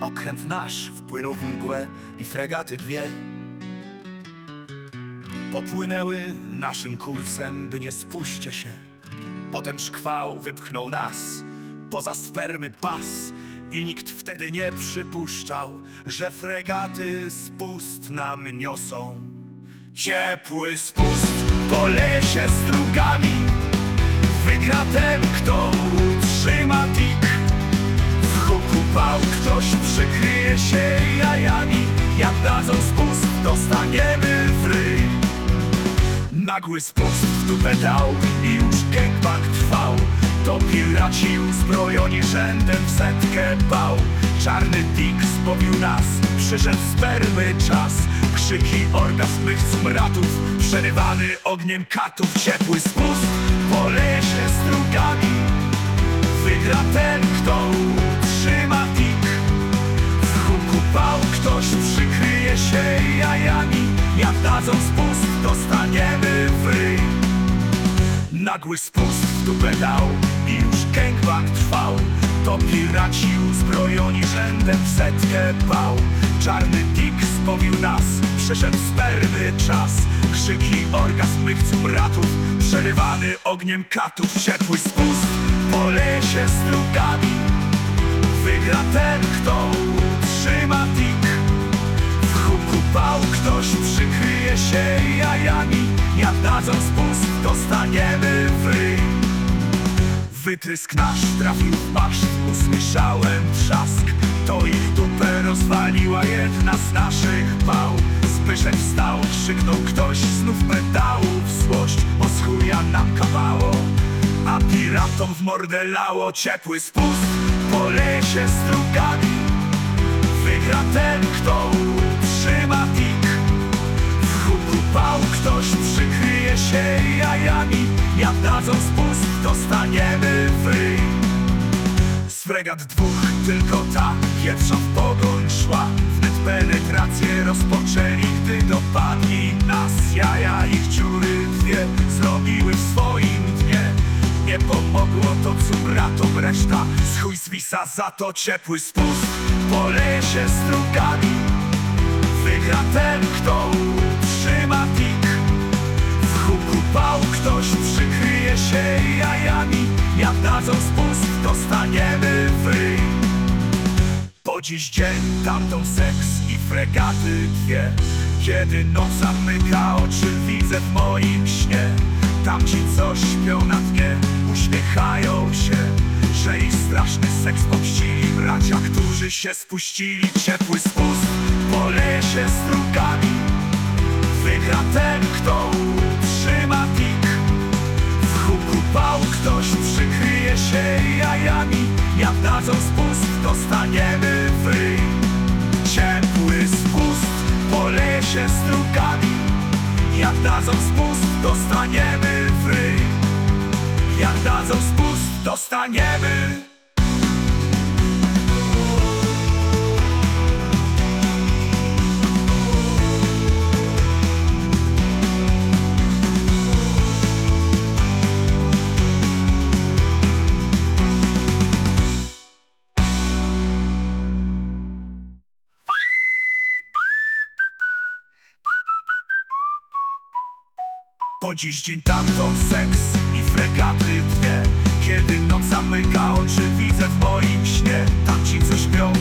Okręt nasz wpłynął w mgłę i fregaty dwie Popłynęły naszym kursem, by nie spuście się. Potem szkwał wypchnął nas poza sfermy pas I nikt wtedy nie przypuszczał, że fregaty spust nam niosą. Ciepły spust po lesie strugami Wygra ten, kto utrzyma tik? W huku pał Nagły spust w dał i już gangbang trwał. To piraci uzbrojoni rzędem w setkę bał. Czarny tik spowił nas, przyszedł spermy czas. Krzyki orgazmych cumratów, przerywany ogniem katów. Ciepły spust po lesie strugami Wygra ten, kto utrzyma tik. W huku pał ktoś przykryje się jajami. Jak dadzą spust, Nagły spust w dupę dał i już gangbang trwał. To piraci uzbrojoni rzędem w setkę bał Czarny tik spowił nas, przyszedł spermy czas. Krzyki orgazm mych cumratów, przerywany ogniem katów Ciepły spust po lesie strugami Wygra ten, kto utrzyma tik. W huku pał ktoś przykryje się jajami Jak dadzą spust, dostaniemy w ryj Wytrysk nasz trafił w maszt, usłyszałem trzask. To ich dupę rozwaliła jedna z naszych pał Zbyszek wstał, krzyknął ktoś, znów pedałów złość. Oschuja nam kawało, a piratom w mordę lało Ciepły spust. Po lesie strugami Wygra ten, jajami Jak dadzą spust, dostaniemy w ryj Z fregat dwóch tylko ta pierwsza w pogoń szła. Wnet penetrację rozpoczęli, gdy dopadli nas Jaja. Ich dziury dwie zrobiły w swoim dnie. Nie pomogło to cumratom reszta Z chuj zwisa za to ciepły spust. Po lesie strugami Wygra ten, kto pał ktoś przykryje się jajami. Jak dadzą spust, dostaniemy w ryj Po dziś dzień tamtą seks i fregaty dwie. Kiedy noc zamyka oczy, widzę w moim śnie. Tamci co śpią na dnie, uśmiechają się Że ich straszny seks pomścili bracia, którzy się spuścili Ciepły spust po lesie strugami Wygra ten, kto dadzą spust, dostaniemy w ryj Ciepły spust po lesie strugami Jak dadzą spust, dostaniemy w ryj Jak dadzą spust, dostaniemy Po dziś dzień tamto seks i fregaty dwie. Kiedy noc zamyka oczy, widzę w moim śnie. Tamci co śpią na